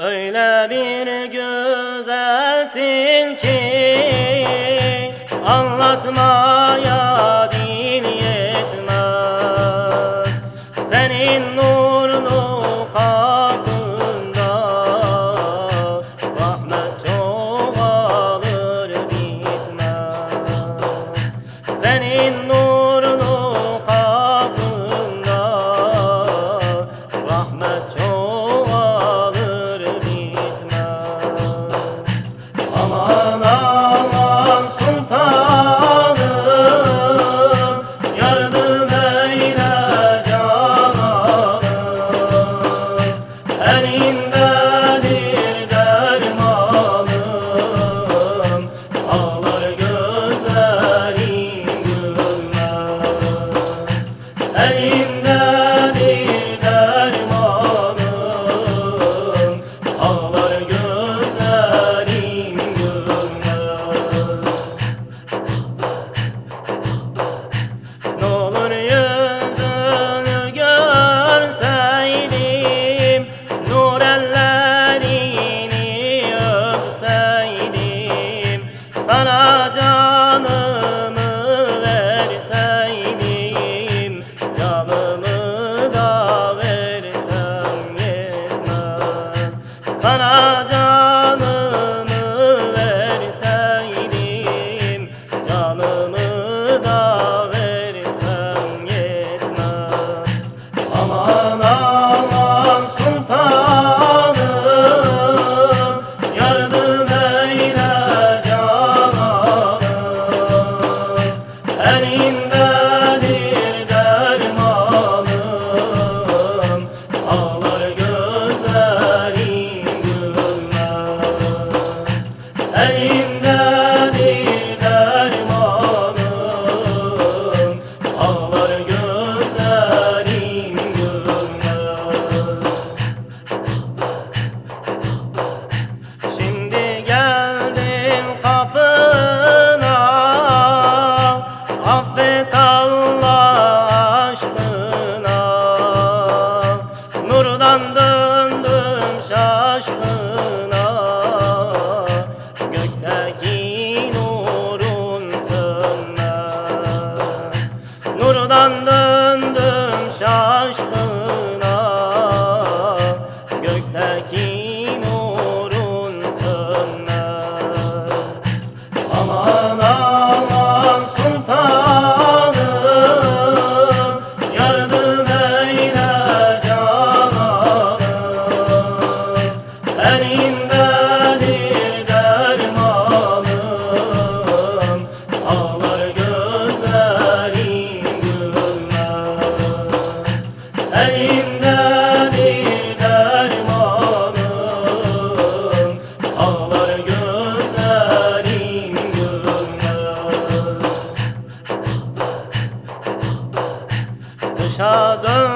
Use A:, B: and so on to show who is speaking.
A: Öyle bir güzelsin ki anlatmaya döndüm şaşkına Gökteki nurun sönmez. Aman aman sultanım Yardım eyle cananım. Beni Elimden iyi dermanım. Ağlar gözlerim gözler Dışa dön.